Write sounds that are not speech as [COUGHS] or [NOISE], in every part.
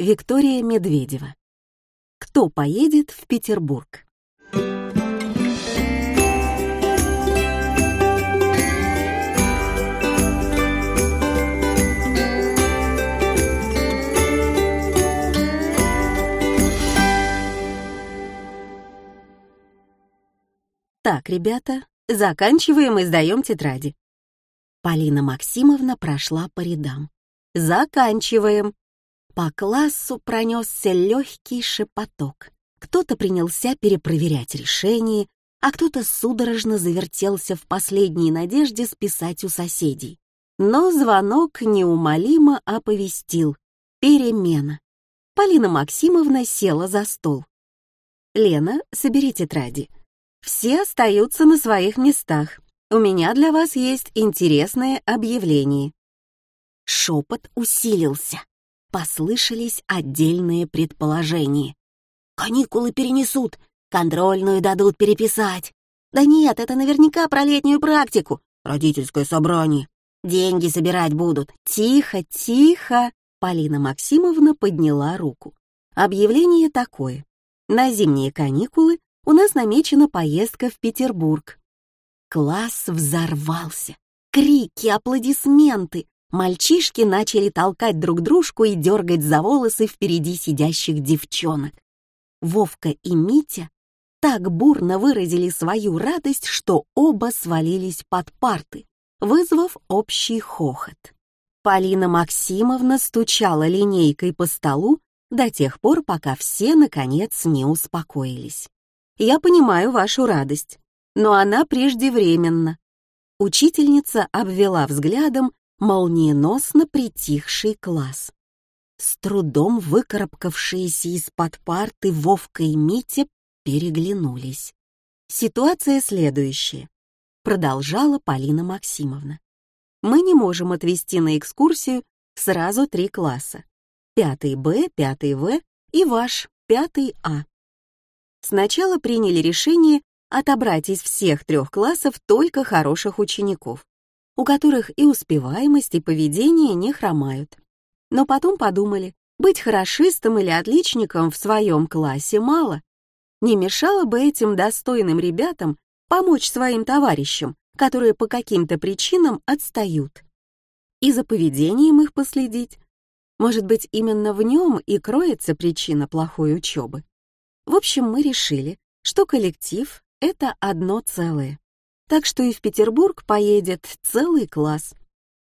Виктория Медведева. Кто поедет в Петербург? Так, ребята, заканчиваем и сдаем тетради. Полина Максимовна прошла по рядам. Заканчиваем. По классу пронесся легкий шепоток. Кто-то принялся перепроверять решение, а кто-то судорожно завертелся в последней надежде списать у соседей. Но звонок неумолимо оповестил. Перемена. Полина Максимовна села за стол. «Лена, собери тетради. Все остаются на своих местах. У меня для вас есть интересное объявление». Шепот усилился. Послышались отдельные предположения. «Каникулы перенесут, контрольную дадут переписать. Да нет, это наверняка про летнюю практику. Родительское собрание. Деньги собирать будут. Тихо, тихо!» Полина Максимовна подняла руку. Объявление такое. На зимние каникулы у нас намечена поездка в Петербург. Класс взорвался. Крики, аплодисменты. Мальчишки начали толкать друг дружку и дергать за волосы впереди сидящих девчонок. Вовка и Митя так бурно выразили свою радость, что оба свалились под парты, вызвав общий хохот. Полина Максимовна стучала линейкой по столу до тех пор, пока все, наконец, не успокоились. Я понимаю вашу радость, но она преждевременна. Учительница обвела взглядом молниеносно притихший класс. С трудом выкарабкавшиеся из-под парты Вовка и Митя переглянулись. Ситуация следующая. Продолжала Полина Максимовна. Мы не можем отвести на экскурсию сразу три класса. Пятый Б, пятый В и ваш, пятый А сначала приняли решение отобрать из всех трех классов только хороших учеников, у которых и успеваемость, и поведение не хромают. Но потом подумали, быть хорошистом или отличником в своем классе мало. Не мешало бы этим достойным ребятам помочь своим товарищам, которые по каким-то причинам отстают. И за поведением их последить. Может быть, именно в нем и кроется причина плохой учебы. В общем, мы решили, что коллектив — это одно целое. Так что и в Петербург поедет целый класс.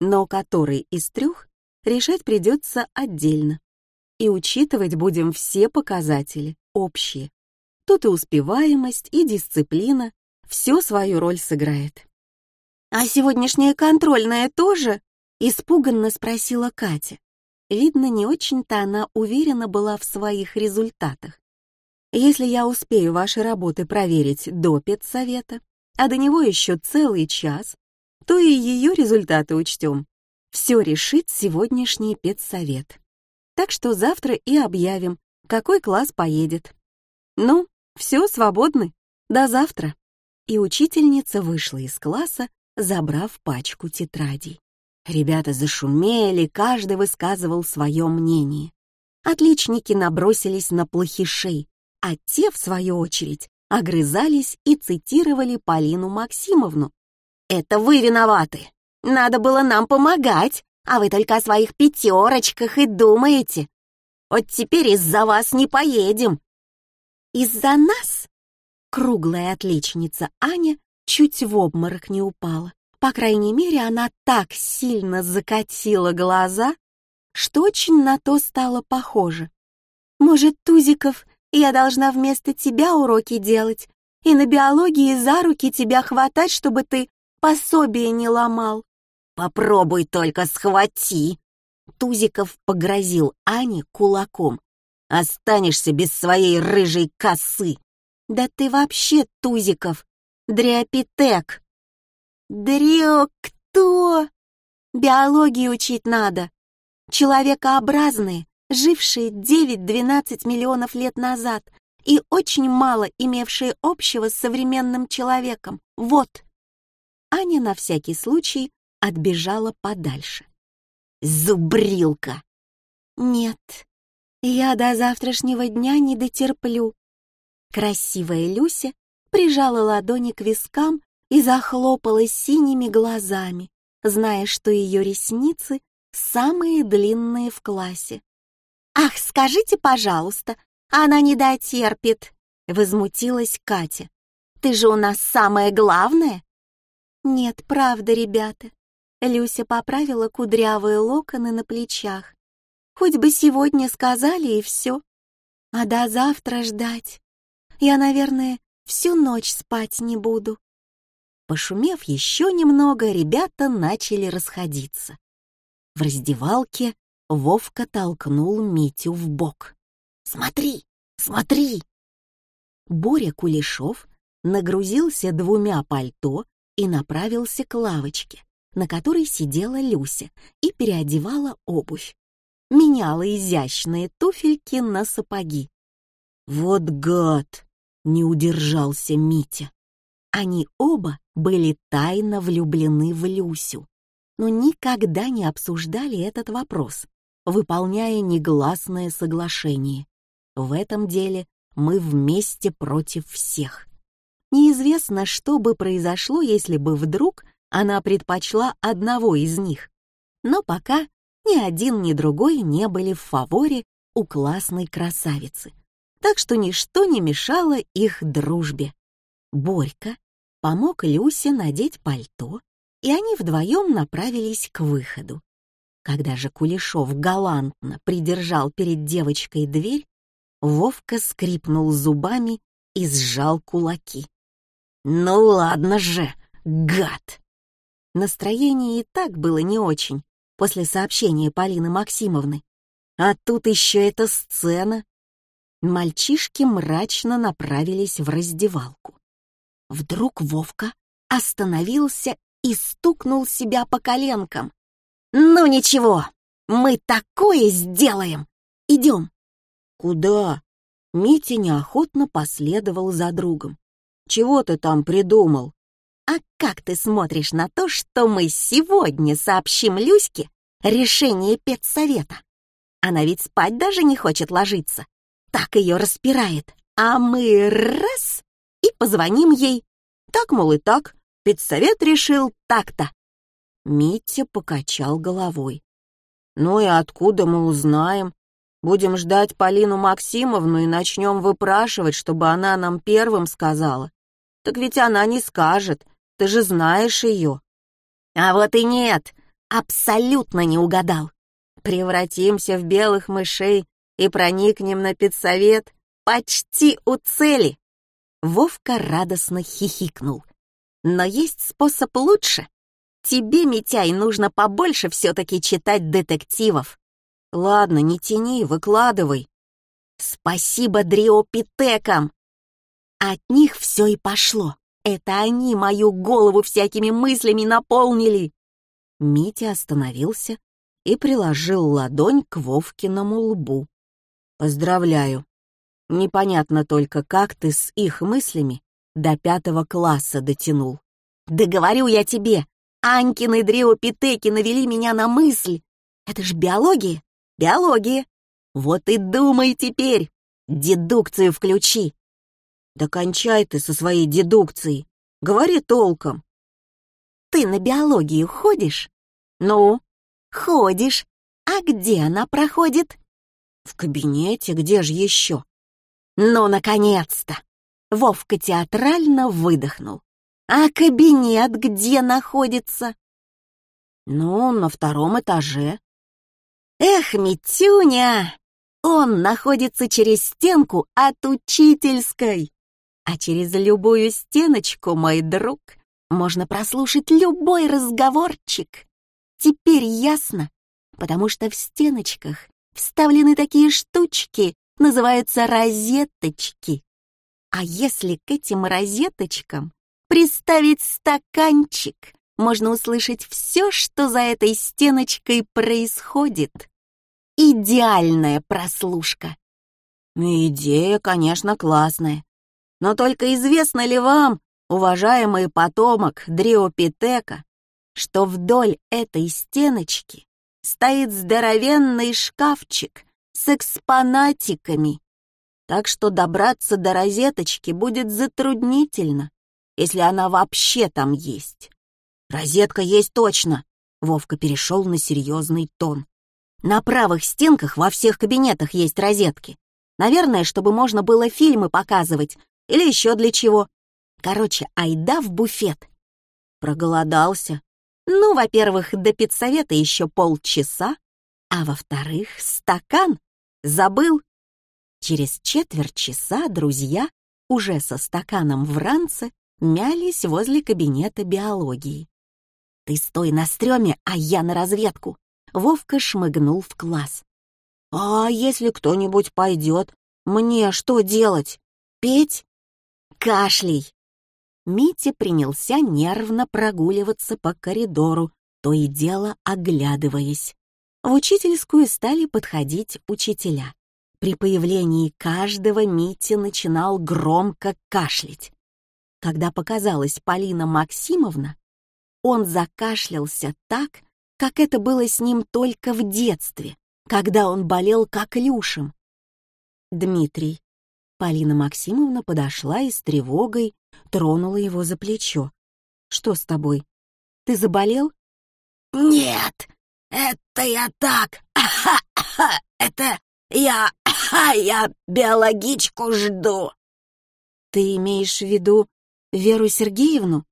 Но который из трех решать придется отдельно. И учитывать будем все показатели, общие. Тут и успеваемость, и дисциплина, все свою роль сыграет. «А сегодняшняя контрольная тоже?» — испуганно спросила Катя. Видно, не очень-то она уверена была в своих результатах. Если я успею ваши работы проверить до педсовета, а до него еще целый час, то и ее результаты учтем. Все решит сегодняшний педсовет. Так что завтра и объявим, какой класс поедет. Ну, все, свободны. До завтра. И учительница вышла из класса, забрав пачку тетрадей. Ребята зашумели, каждый высказывал свое мнение. Отличники набросились на плохишей, а те, в свою очередь, огрызались и цитировали Полину Максимовну. «Это вы виноваты! Надо было нам помогать, а вы только о своих пятерочках и думаете. Вот теперь из-за вас не поедем». «Из-за нас?» Круглая отличница Аня чуть в обморок не упала. По крайней мере, она так сильно закатила глаза, что очень на то стало похоже. Может, Тузиков я должна вместо тебя уроки делать и на биологии за руки тебя хватать, чтобы ты пособие не ломал. Попробуй только схвати. Тузиков погрозил Ане кулаком. Останешься без своей рыжей косы. Да ты вообще, Тузиков, дриопитек. Дрио кто? Биологии учить надо. Человекообразные, жившие 9-12 миллионов лет назад и очень мало имевшие общего с современным человеком. Вот. Аня на всякий случай отбежала подальше. Зубрилка. Нет, Я до завтрашнего дня не дотерплю. Красивая Люся прижала ладони к вискам и захлопала синими глазами, зная, что ее ресницы самые длинные в классе. «Ах, скажите, пожалуйста, она не дотерпит!» — возмутилась Катя. «Ты же у нас самое главное!» «Нет, правда, ребята!» Люся поправила кудрявые локоны на плечах. «Хоть бы сегодня сказали и все. А до завтра ждать. Я, наверное, всю ночь спать не буду». Пошумев еще немного, ребята начали расходиться. В раздевалке Вовка толкнул Митю в бок. «Смотри, смотри!» Боря Кулешов нагрузился двумя пальто и направился к лавочке, на которой сидела Люся и переодевала обувь. Меняла изящные туфельки на сапоги. «Вот гад!» — не удержался Митя. Они оба были тайно влюблены в Люсю, но никогда не обсуждали этот вопрос, выполняя негласное соглашение. В этом деле мы вместе против всех. Неизвестно, что бы произошло, если бы вдруг она предпочла одного из них. Но пока ни один, ни другой не были в фаворе у классной красавицы, так что ничто не мешало их дружбе. Борька помог Люсе надеть пальто, и они вдвоем направились к выходу. Когда же Кулешов галантно придержал перед девочкой дверь, Вовка скрипнул зубами и сжал кулаки. «Ну ладно же, гад!» Настроение и так было не очень после сообщения Полины Максимовны. А тут еще эта сцена. Мальчишки мрачно направились в раздевалку. Вдруг Вовка остановился и стукнул себя по коленкам. «Ну ничего, мы такое сделаем! Идем!» «Куда?» Митя неохотно последовал за другом. «Чего ты там придумал?» «А как ты смотришь на то, что мы сегодня сообщим Люське решение педсовета? Она ведь спать даже не хочет ложиться. Так ее распирает. А мы раз и позвоним ей. Так, мол, и так. Педсовет решил так-то». Митя покачал головой. «Ну и откуда мы узнаем? Будем ждать Полину Максимовну и начнем выпрашивать, чтобы она нам первым сказала. Так ведь она не скажет, ты же знаешь ее». «А вот и нет, абсолютно не угадал. Превратимся в белых мышей и проникнем на педсовет почти у цели». Вовка радостно хихикнул. «Но есть способ лучше. Тебе, Митяй, нужно побольше все-таки читать детективов. Ладно, не тяни, выкладывай. Спасибо дриопитекам. От них все и пошло. Это они мою голову всякими мыслями наполнили. Митя остановился и приложил ладонь к Вовкиному лбу. Поздравляю. Непонятно только, как ты с их мыслями до пятого класса дотянул. Да говорю я тебе, Анькины дриопитеки навели меня на мысль. Это ж биология. Биология. Вот и думай теперь. Дедукцию включи. Да кончай ты со своей дедукцией. Говори толком. Ты на биологию ходишь? Ну, ходишь. А где она проходит? В кабинете, где же еще? Ну, наконец-то! Вовка театрально выдохнул. А кабинет где находится? Ну, на втором этаже. Эх, Митюня! Он находится через стенку от учительской. А через любую стеночку, мой друг, можно прослушать любой разговорчик. Теперь ясно, потому что в стеночках вставлены такие штучки, называются розеточки. А если к этим розеточкам приставить стаканчик, можно услышать все, что за этой стеночкой происходит идеальная прослушка. Идея, конечно, классная. Но только известно ли вам, уважаемый потомок Дриопитека, что вдоль этой стеночки стоит здоровенный шкафчик с экспонатиками. Так что добраться до розеточки будет затруднительно, если она вообще там есть. Розетка есть точно. Вовка перешел на серьезный тон. На правых стенках во всех кабинетах есть розетки. Наверное, чтобы можно было фильмы показывать или еще для чего. Короче, айда в буфет. Проголодался. Ну, во-первых, до педсовета еще полчаса, а во-вторых, стакан. Забыл. Через четверть часа друзья, уже со стаканом в ранце, мялись возле кабинета биологии. «Ты стой на стреме, а я на разведку!» Вовка шмыгнул в класс. «А если кто-нибудь пойдет, мне что делать? Петь?» «Кашлей!» Митя принялся нервно прогуливаться по коридору, то и дело оглядываясь. В учительскую стали подходить учителя. При появлении каждого Митя начинал громко кашлять. Когда показалась Полина Максимовна, он закашлялся так, как это было с ним только в детстве, когда он болел коклюшем. Дмитрий. Полина Максимовна подошла и с тревогой тронула его за плечо. «Что с тобой? Ты заболел?» «Нет, это я так. [COUGHS] Это я... [COUGHS] Я биологичку жду». «Ты имеешь в виду Веру Сергеевну?»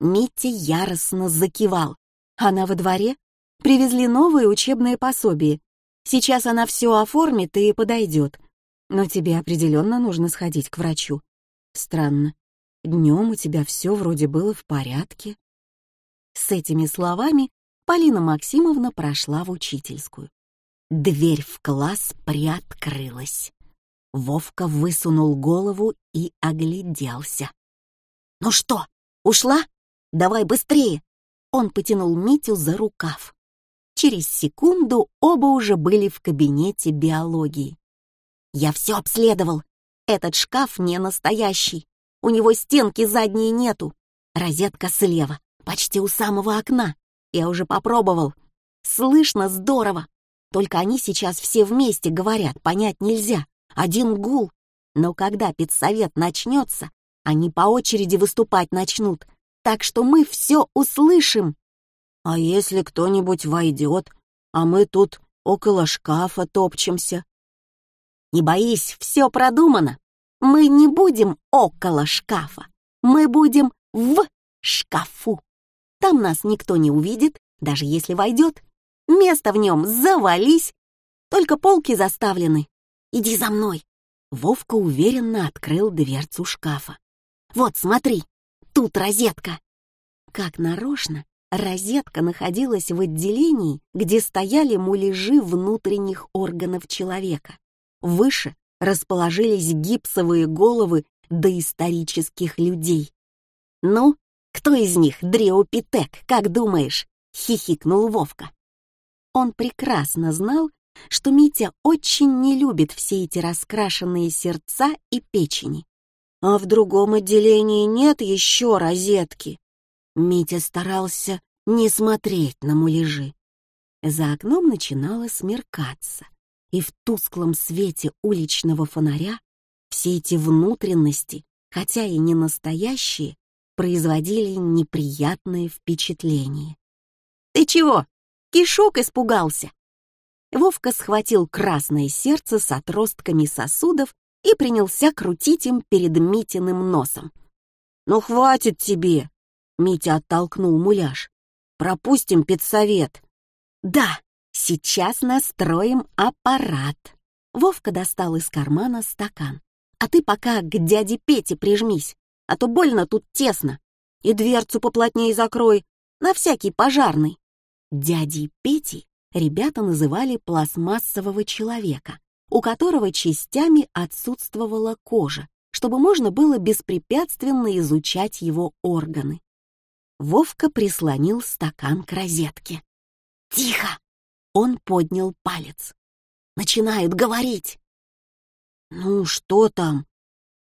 Митя яростно закивал. «Она во дворе? Привезли новое учебное пособие. Сейчас она все оформит и подойдет. Но тебе определенно нужно сходить к врачу. Странно. Днем у тебя все вроде было в порядке». С этими словами Полина Максимовна прошла в учительскую. Дверь в класс приоткрылась. Вовка высунул голову и огляделся. «Ну что, ушла? Давай быстрее!» Он потянул Митю за рукав. Через секунду оба уже были в кабинете биологии. «Я все обследовал. Этот шкаф не настоящий. У него стенки задние нету. Розетка слева, почти у самого окна. Я уже попробовал. Слышно здорово. Только они сейчас все вместе говорят, понять нельзя. Один гул. Но когда педсовет начнется, они по очереди выступать начнут. Так что мы все услышим. А если кто-нибудь войдет, а мы тут около шкафа топчемся? Не боись, все продумано. Мы не будем около шкафа. Мы будем в шкафу. Там нас никто не увидит, даже если войдет. Место в нем завались, только полки заставлены. Иди за мной. Вовка уверенно открыл дверцу шкафа. Вот, смотри, тут розетка. Как нарочно, розетка находилась в отделении, где стояли муляжи внутренних органов человека. Выше расположились гипсовые головы доисторических людей. Ну, кто из них Дреопитек, как думаешь? Хихикнул Вовка. Он прекрасно знал, что Митя очень не любит все эти раскрашенные сердца и печени. А в другом отделении нет еще розетки. Митя старался не смотреть на муляжи. За окном начинало смеркаться и в тусклом свете уличного фонаря все эти внутренности, хотя и не настоящие, производили неприятное впечатление. «Ты чего? Кишок испугался?» Вовка схватил красное сердце с отростками сосудов и принялся крутить им перед Митиным носом. «Ну хватит тебе!» — Митя оттолкнул муляж. «Пропустим педсовет». «Да, Сейчас настроим аппарат. Вовка достал из кармана стакан. А ты пока к дяде Пете прижмись, а то больно тут тесно. И дверцу поплотнее закрой, на всякий пожарный. Дядей Петей ребята называли пластмассового человека, у которого частями отсутствовала кожа, чтобы можно было беспрепятственно изучать его органы. Вовка прислонил стакан к розетке. «Тихо!» Он поднял палец. «Начинают говорить!» «Ну, что там?»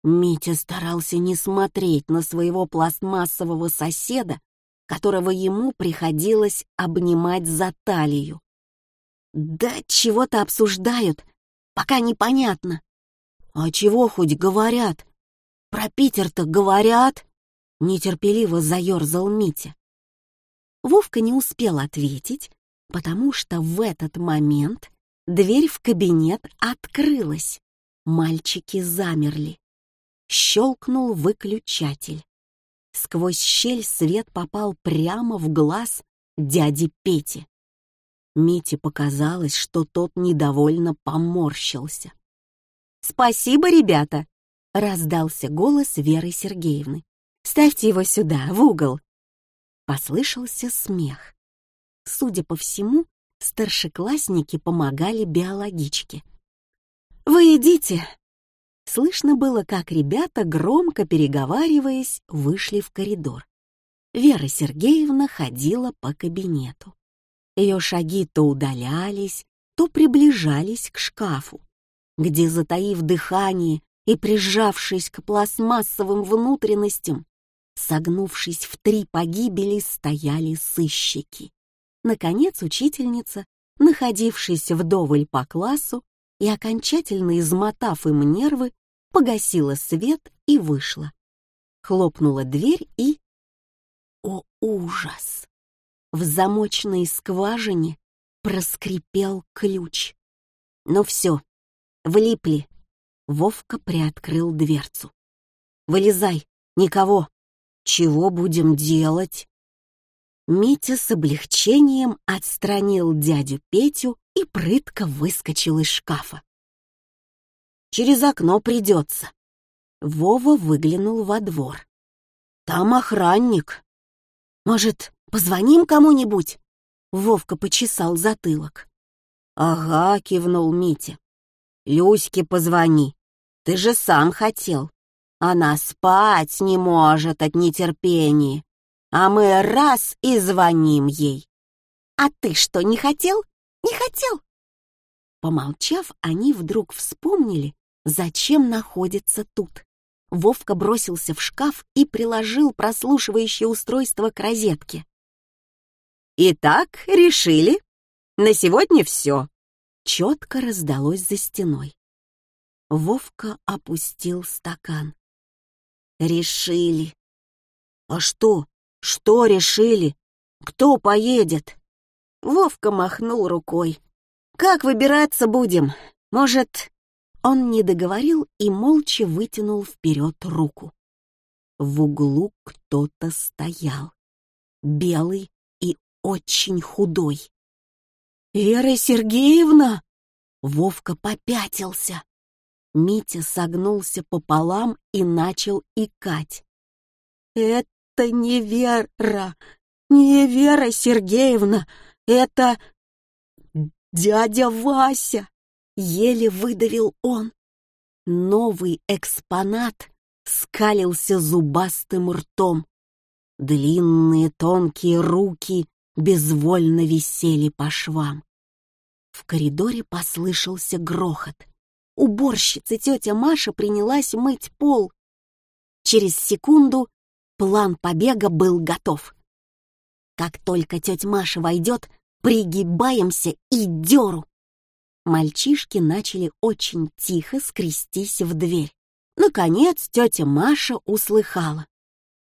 Митя старался не смотреть на своего пластмассового соседа, которого ему приходилось обнимать за талию. «Да чего-то обсуждают, пока непонятно». «А чего хоть говорят? Про Питер-то говорят?» Нетерпеливо заерзал Митя. Вовка не успел ответить, потому что в этот момент дверь в кабинет открылась. Мальчики замерли. Щелкнул выключатель. Сквозь щель свет попал прямо в глаз дяди Пети. Мите показалось, что тот недовольно поморщился. «Спасибо, ребята!» — раздался голос Веры Сергеевны. «Ставьте его сюда, в угол!» Послышался смех. Судя по всему, старшеклассники помогали биологичке. «Вы идите!» Слышно было, как ребята, громко переговариваясь, вышли в коридор. Вера Сергеевна ходила по кабинету. Ее шаги то удалялись, то приближались к шкафу, где, затаив дыхание и прижавшись к пластмассовым внутренностям, согнувшись в три погибели, стояли сыщики. Наконец учительница, находившаяся вдоволь по классу и окончательно измотав им нервы, погасила свет и вышла. Хлопнула дверь и... О, ужас! В замочной скважине проскрипел ключ. Ну все, влипли. Вовка приоткрыл дверцу. «Вылезай, никого. Чего будем делать?» Митя с облегчением отстранил дядю Петю и прытко выскочил из шкафа. «Через окно придется». Вова выглянул во двор. «Там охранник. Может, позвоним кому-нибудь?» Вовка почесал затылок. «Ага», — кивнул Митя. «Люське позвони. Ты же сам хотел. Она спать не может от нетерпения а мы раз и звоним ей. А ты что, не хотел? Не хотел? Помолчав, они вдруг вспомнили, зачем находится тут. Вовка бросился в шкаф и приложил прослушивающее устройство к розетке. «Итак, решили. На сегодня все», — четко раздалось за стеной. Вовка опустил стакан. «Решили. А что, что решили? Кто поедет? Вовка махнул рукой. Как выбираться будем? Может, он не договорил и молча вытянул вперед руку. В углу кто-то стоял, белый очень худой. «Вера Сергеевна!» Вовка попятился. Митя согнулся пополам и начал икать. «Это не Вера, не Вера Сергеевна, это дядя Вася!» Еле выдавил он. Новый экспонат скалился зубастым ртом. Длинные тонкие руки безвольно висели по швам. В коридоре послышался грохот. Уборщица тетя Маша принялась мыть пол. Через секунду План побега был готов. Как только тетя Маша войдет, пригибаемся и дёру. Мальчишки начали очень тихо скрестись в дверь. Наконец тетя Маша услыхала.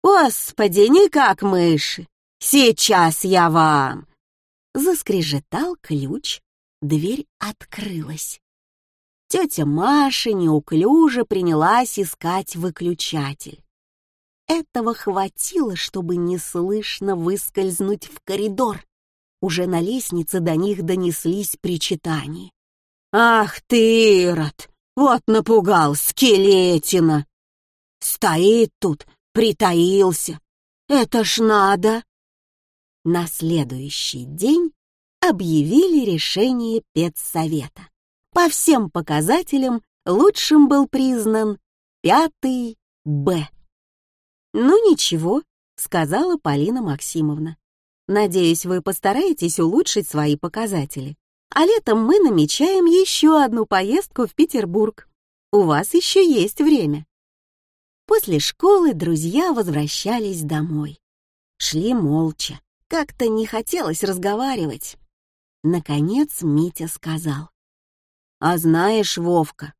«Господи, не как мыши! Сейчас я вам!» Заскрежетал ключ, дверь открылась. Тетя Маша неуклюже принялась искать выключатель. Этого хватило, чтобы неслышно выскользнуть в коридор. Уже на лестнице до них донеслись причитания. «Ах ты, Ирод! Вот напугал скелетина! Стоит тут, притаился! Это ж надо!» На следующий день объявили решение педсовета. По всем показателям лучшим был признан пятый Б. «Ну ничего», — сказала Полина Максимовна. «Надеюсь, вы постараетесь улучшить свои показатели. А летом мы намечаем еще одну поездку в Петербург. У вас еще есть время». После школы друзья возвращались домой. Шли молча. Как-то не хотелось разговаривать. Наконец Митя сказал. А знаешь, Вовка,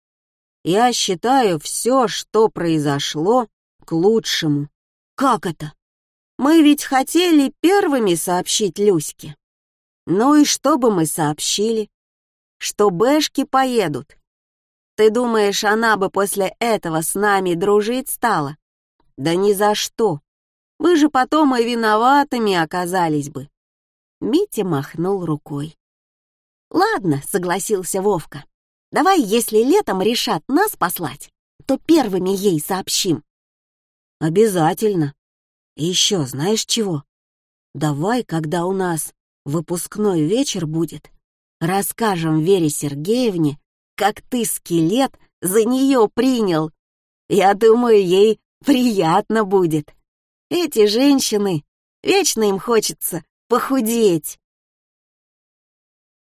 я считаю все, что произошло, к лучшему. Как это? Мы ведь хотели первыми сообщить Люське. Ну и что бы мы сообщили? Что Бэшки поедут. Ты думаешь, она бы после этого с нами дружить стала? Да ни за что. Мы же потом и виноватыми оказались бы. Митя махнул рукой. «Ладно», — согласился Вовка. «Давай, если летом решат нас послать, то первыми ей сообщим». «Обязательно. И еще знаешь чего? Давай, когда у нас выпускной вечер будет, расскажем Вере Сергеевне, как ты скелет за нее принял. Я думаю, ей приятно будет. Эти женщины, вечно им хочется похудеть.